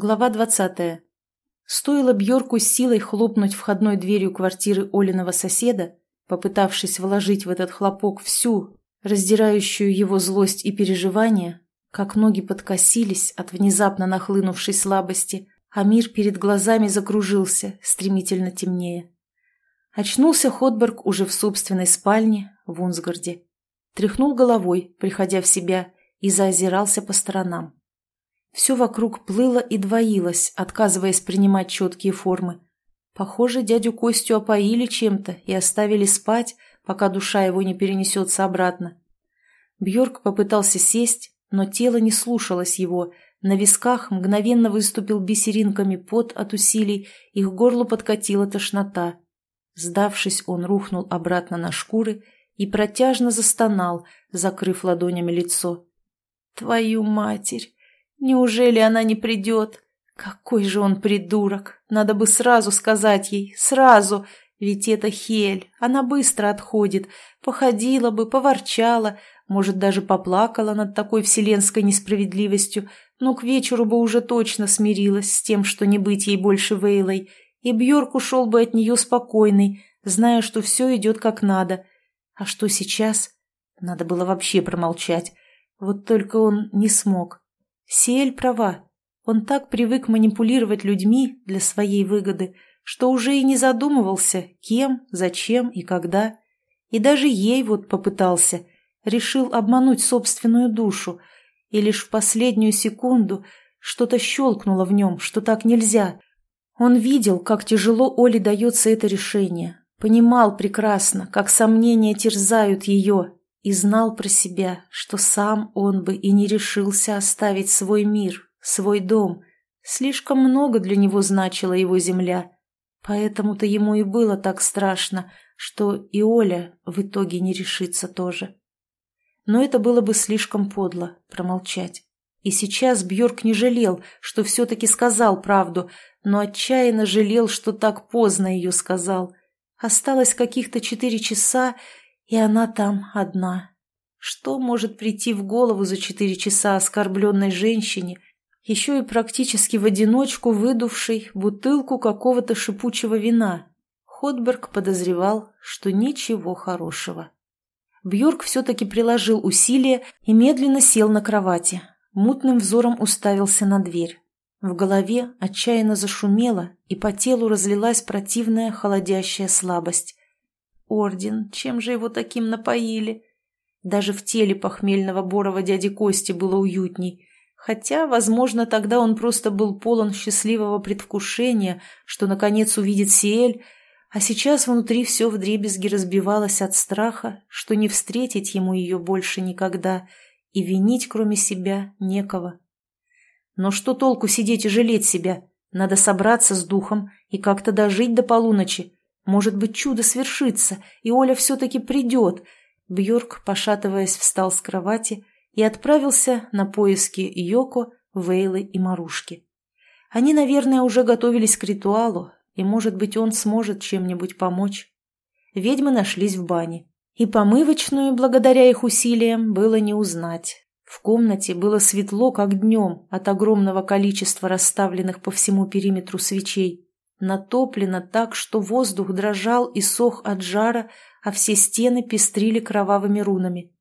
Глава двадцатая. Стоило Бьорку силой хлопнуть входной дверью квартиры Олиного соседа, попытавшись вложить в этот хлопок всю, раздирающую его злость и переживания, как ноги подкосились от внезапно нахлынувшей слабости, а мир перед глазами закружился, стремительно темнее. Очнулся Ходберг уже в собственной спальне в Унсгарде. Тряхнул головой, приходя в себя, и заозирался по сторонам. Все вокруг плыло и двоилось, отказываясь принимать четкие формы. Похоже, дядю Костю опоили чем-то и оставили спать, пока душа его не перенесется обратно. Бьорк попытался сесть, но тело не слушалось его. На висках мгновенно выступил бисеринками пот от усилий, и к горлу подкатила тошнота. Сдавшись, он рухнул обратно на шкуры и протяжно застонал, закрыв ладонями лицо. «Твою матерь! Неужели она не придет? Какой же он придурок! Надо бы сразу сказать ей, сразу! Ведь это Хель, она быстро отходит. Походила бы, поворчала, может, даже поплакала над такой вселенской несправедливостью, но к вечеру бы уже точно смирилась с тем, что не быть ей больше Вейлой, и Бьорк ушел бы от нее спокойный, зная, что все идет как надо. А что сейчас? Надо было вообще промолчать. Вот только он не смог. Сиэль права. Он так привык манипулировать людьми для своей выгоды, что уже и не задумывался, кем, зачем и когда. И даже ей вот попытался. Решил обмануть собственную душу. И лишь в последнюю секунду что-то щелкнуло в нем, что так нельзя. Он видел, как тяжело Оле дается это решение. Понимал прекрасно, как сомнения терзают ее, и знал про себя, что сам он бы и не решился оставить свой мир, свой дом. Слишком много для него значила его земля. Поэтому-то ему и было так страшно, что и Оля в итоге не решится тоже. Но это было бы слишком подло промолчать. И сейчас Бьорк не жалел, что все-таки сказал правду, но отчаянно жалел, что так поздно ее сказал. Осталось каких-то четыре часа, и она там одна. Что может прийти в голову за четыре часа оскорбленной женщине, еще и практически в одиночку выдувшей бутылку какого-то шипучего вина? Ходберг подозревал, что ничего хорошего. Бьорк все-таки приложил усилия и медленно сел на кровати. Мутным взором уставился на дверь. В голове отчаянно зашумело, и по телу разлилась противная холодящая слабость. Орден, чем же его таким напоили? Даже в теле похмельного Борова дяди Кости было уютней. Хотя, возможно, тогда он просто был полон счастливого предвкушения, что наконец увидит Сиэль, а сейчас внутри все вдребезги разбивалось от страха, что не встретить ему ее больше никогда, и винить кроме себя некого. Но что толку сидеть и жалеть себя? Надо собраться с духом и как-то дожить до полуночи, может быть, чудо свершится, и Оля все-таки придет. Бьорк, пошатываясь, встал с кровати и отправился на поиски Йоко, Вейлы и Марушки. Они, наверное, уже готовились к ритуалу, и, может быть, он сможет чем-нибудь помочь. Ведьмы нашлись в бане, и помывочную, благодаря их усилиям, было не узнать. В комнате было светло, как днем, от огромного количества расставленных по всему периметру свечей натоплено так, что воздух дрожал и сох от жара, а все стены пестрили кровавыми рунами.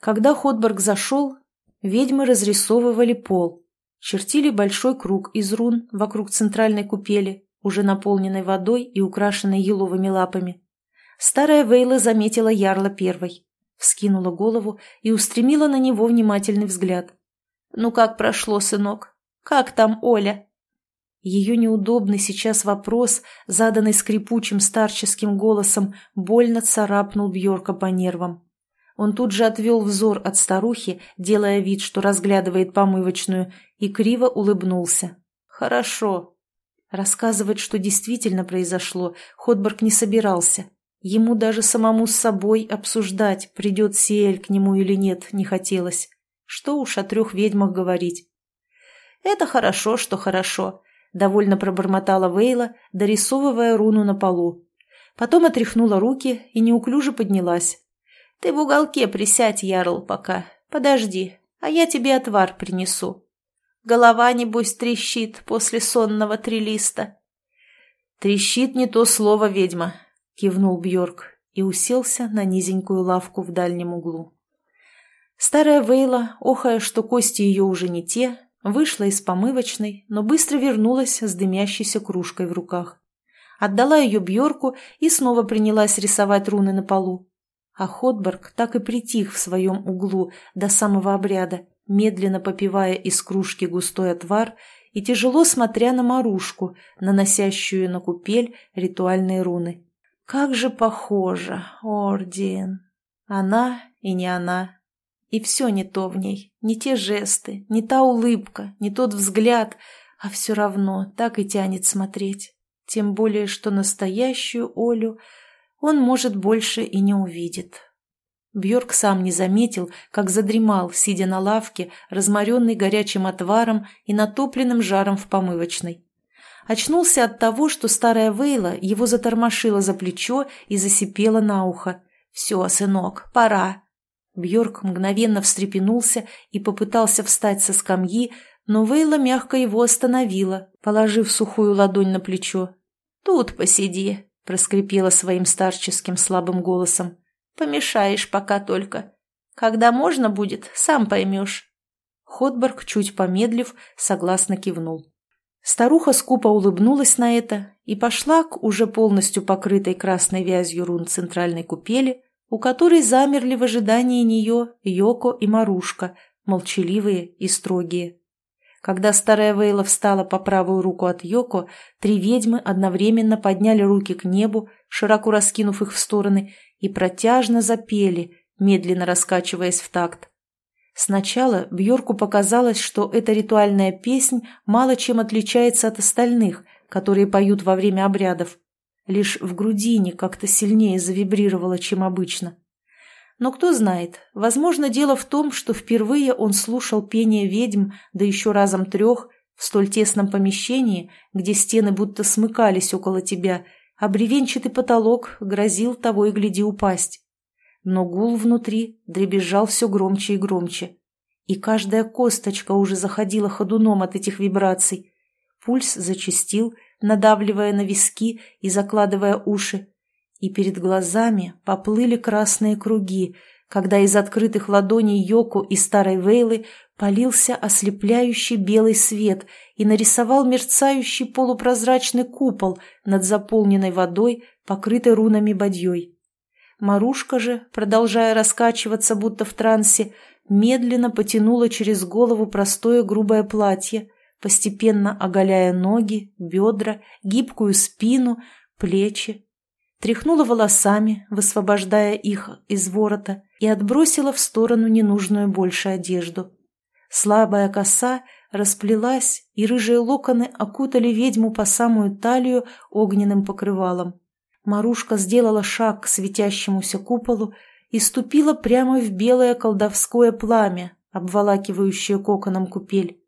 Когда Ходберг зашел, ведьмы разрисовывали пол, чертили большой круг из рун вокруг центральной купели, уже наполненной водой и украшенной еловыми лапами. Старая Вейла заметила ярла первой, вскинула голову и устремила на него внимательный взгляд. «Ну как прошло, сынок? Как там Оля?» Ее неудобный сейчас вопрос, заданный скрипучим старческим голосом, больно царапнул Бьорка по нервам. Он тут же отвел взор от старухи, делая вид, что разглядывает помывочную, и криво улыбнулся. «Хорошо». Рассказывать, что действительно произошло, Ходборг не собирался. Ему даже самому с собой обсуждать, придет Сиэль к нему или нет, не хотелось. Что уж о трех ведьмах говорить. «Это хорошо, что хорошо. — довольно пробормотала Вейла, дорисовывая руну на полу. Потом отряхнула руки и неуклюже поднялась. «Ты в уголке присядь, Ярл, пока. Подожди, а я тебе отвар принесу». Голова, небось, трещит после сонного трилиста». «Трещит не то слово, ведьма», — кивнул Бьорк и уселся на низенькую лавку в дальнем углу. Старая Вейла, охая, что кости ее уже не те, вышла из помывочной, но быстро вернулась с дымящейся кружкой в руках. Отдала ее Бьорку и снова принялась рисовать руны на полу. А Ходберг так и притих в своем углу до самого обряда, медленно попивая из кружки густой отвар и тяжело смотря на Марушку, наносящую на купель ритуальные руны. Как же похоже, Орден! Она и не она. И все не то в ней, не те жесты, не та улыбка, не тот взгляд, а все равно так и тянет смотреть. Тем более, что настоящую Олю он, может, больше и не увидит. Бьорк сам не заметил, как задремал, сидя на лавке, разморенный горячим отваром и натопленным жаром в помывочной. Очнулся от того, что старая Вейла его затормошила за плечо и засипела на ухо. «Все, сынок, пора!» Бьорк мгновенно встрепенулся и попытался встать со скамьи, но Вейла мягко его остановила, положив сухую ладонь на плечо. «Тут посиди», — проскрипела своим старческим слабым голосом. «Помешаешь пока только. Когда можно будет, сам поймешь». Ходберг, чуть помедлив, согласно кивнул. Старуха скупо улыбнулась на это и пошла к уже полностью покрытой красной вязью рун центральной купели, у которой замерли в ожидании нее Йоко и Марушка, молчаливые и строгие. Когда старая Вейла встала по правую руку от Йоко, три ведьмы одновременно подняли руки к небу, широко раскинув их в стороны, и протяжно запели, медленно раскачиваясь в такт. Сначала Бьорку показалось, что эта ритуальная песнь мало чем отличается от остальных, которые поют во время обрядов лишь в грудине как-то сильнее завибрировало, чем обычно. Но кто знает, возможно, дело в том, что впервые он слушал пение ведьм, да еще разом трех, в столь тесном помещении, где стены будто смыкались около тебя, а бревенчатый потолок грозил того и гляди упасть. Но гул внутри дребезжал все громче и громче. И каждая косточка уже заходила ходуном от этих вибраций. Пульс зачастил, надавливая на виски и закладывая уши. И перед глазами поплыли красные круги, когда из открытых ладоней Йоку и старой Вейлы полился ослепляющий белый свет и нарисовал мерцающий полупрозрачный купол над заполненной водой, покрытой рунами бадьей. Марушка же, продолжая раскачиваться, будто в трансе, медленно потянула через голову простое грубое платье, постепенно оголяя ноги, бедра, гибкую спину, плечи. Тряхнула волосами, высвобождая их из ворота, и отбросила в сторону ненужную больше одежду. Слабая коса расплелась, и рыжие локоны окутали ведьму по самую талию огненным покрывалом. Марушка сделала шаг к светящемуся куполу и ступила прямо в белое колдовское пламя, обволакивающее коконом купель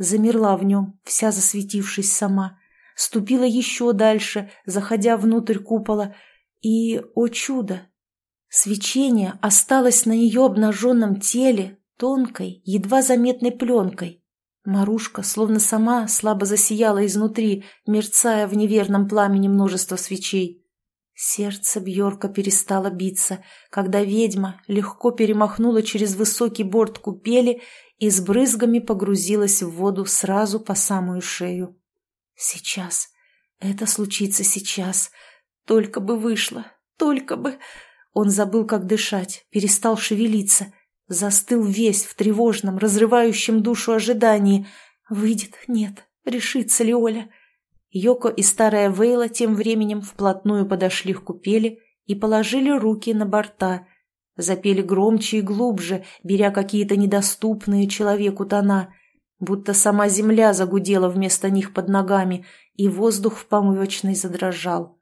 замерла в нем, вся засветившись сама, ступила еще дальше, заходя внутрь купола, и, о чудо! Свечение осталось на ее обнаженном теле тонкой, едва заметной пленкой. Марушка, словно сама, слабо засияла изнутри, мерцая в неверном пламени множество свечей. Сердце Бьорка перестало биться, когда ведьма легко перемахнула через высокий борт купели и с брызгами погрузилась в воду сразу по самую шею. Сейчас. Это случится сейчас. Только бы вышло. Только бы... Он забыл, как дышать, перестал шевелиться. Застыл весь в тревожном, разрывающем душу ожидании. Выйдет? Нет. Решится ли Оля? Йоко и старая Вейла тем временем вплотную подошли к купели и положили руки на борта, Запели громче и глубже, беря какие-то недоступные человеку тона, будто сама земля загудела вместо них под ногами, и воздух в помывочной задрожал.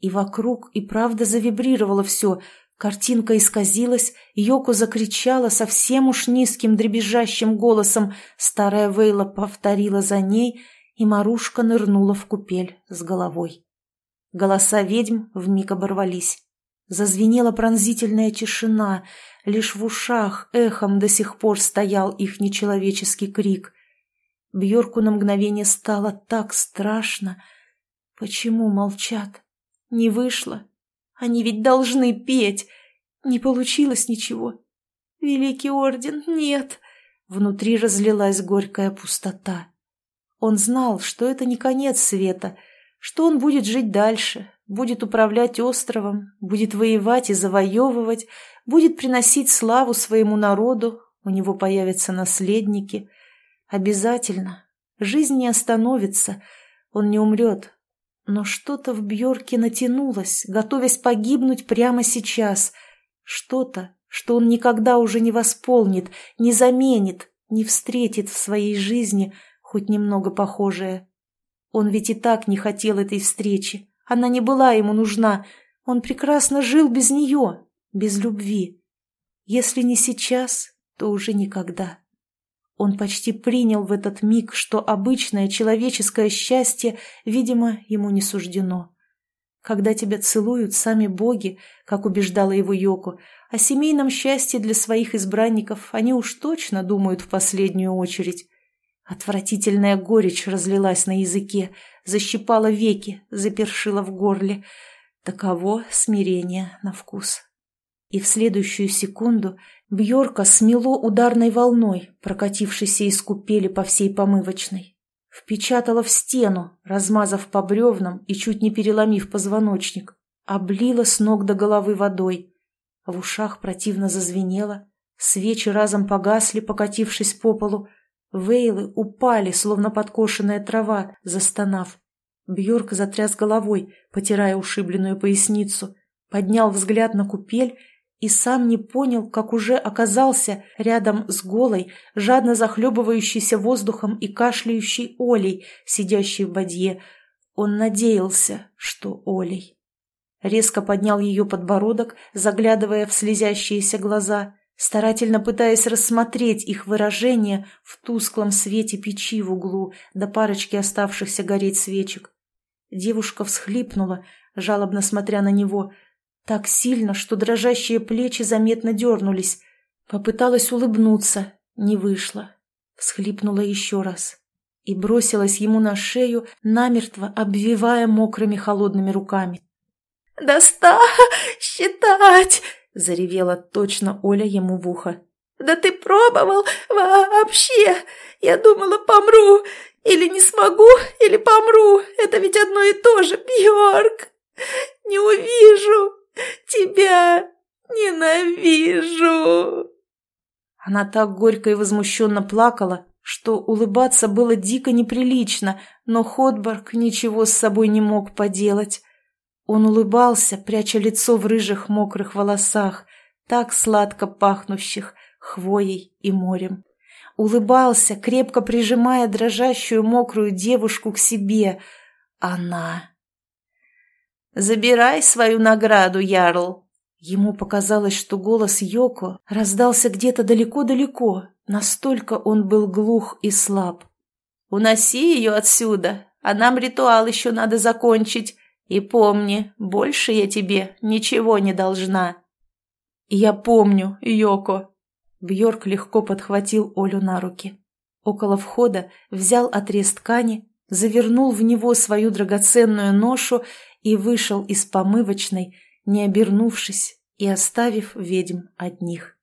И вокруг и правда завибрировало все, картинка исказилась, Йоко закричала совсем уж низким дребезжащим голосом, старая Вейла повторила за ней, и Марушка нырнула в купель с головой. Голоса ведьм вмиг оборвались. Зазвенела пронзительная тишина, лишь в ушах эхом до сих пор стоял их нечеловеческий крик. Бьорку на мгновение стало так страшно. Почему молчат? Не вышло. Они ведь должны петь. Не получилось ничего. Великий орден, нет. Внутри разлилась горькая пустота. Он знал, что это не конец света, что он будет жить дальше, будет управлять островом, будет воевать и завоевывать, будет приносить славу своему народу, у него появятся наследники. Обязательно. Жизнь не остановится, он не умрет. Но что-то в Бьорке натянулось, готовясь погибнуть прямо сейчас. Что-то, что он никогда уже не восполнит, не заменит, не встретит в своей жизни хоть немного похожее. Он ведь и так не хотел этой встречи. Она не была ему нужна. Он прекрасно жил без нее, без любви. Если не сейчас, то уже никогда. Он почти принял в этот миг, что обычное человеческое счастье, видимо, ему не суждено. Когда тебя целуют сами боги, как убеждала его Йоко, о семейном счастье для своих избранников они уж точно думают в последнюю очередь. Отвратительная горечь разлилась на языке, защипала веки, запершила в горле. Таково смирение на вкус. И в следующую секунду Бьорка смело ударной волной, прокатившейся из купели по всей помывочной. Впечатала в стену, размазав по бревнам и чуть не переломив позвоночник. Облила с ног до головы водой. В ушах противно зазвенело, свечи разом погасли, покатившись по полу, Вейлы упали, словно подкошенная трава, застонав. Бьорк затряс головой, потирая ушибленную поясницу, поднял взгляд на купель и сам не понял, как уже оказался рядом с голой, жадно захлебывающейся воздухом и кашляющей Олей, сидящей в бадье. Он надеялся, что Олей. Резко поднял ее подбородок, заглядывая в слезящиеся глаза — старательно пытаясь рассмотреть их выражение в тусклом свете печи в углу до парочки оставшихся гореть свечек. Девушка всхлипнула, жалобно смотря на него, так сильно, что дрожащие плечи заметно дернулись. Попыталась улыбнуться, не вышло. Всхлипнула еще раз и бросилась ему на шею, намертво обвивая мокрыми холодными руками. «Доста! считать!» Заревела точно Оля ему в ухо. «Да ты пробовал вообще? Я думала, помру. Или не смогу, или помру. Это ведь одно и то же, Бьорк. Не увижу тебя. Ненавижу!» Она так горько и возмущенно плакала, что улыбаться было дико неприлично, но Ходборг ничего с собой не мог поделать. Он улыбался, пряча лицо в рыжих мокрых волосах, так сладко пахнущих хвоей и морем. Улыбался, крепко прижимая дрожащую мокрую девушку к себе. Она. «Забирай свою награду, Ярл!» Ему показалось, что голос Йоко раздался где-то далеко-далеко, настолько он был глух и слаб. «Уноси ее отсюда, а нам ритуал еще надо закончить. И помни, больше я тебе ничего не должна». «Я помню, Йоко». Бьорк легко подхватил Олю на руки. Около входа взял отрез ткани, завернул в него свою драгоценную ношу и вышел из помывочной, не обернувшись и оставив ведьм одних.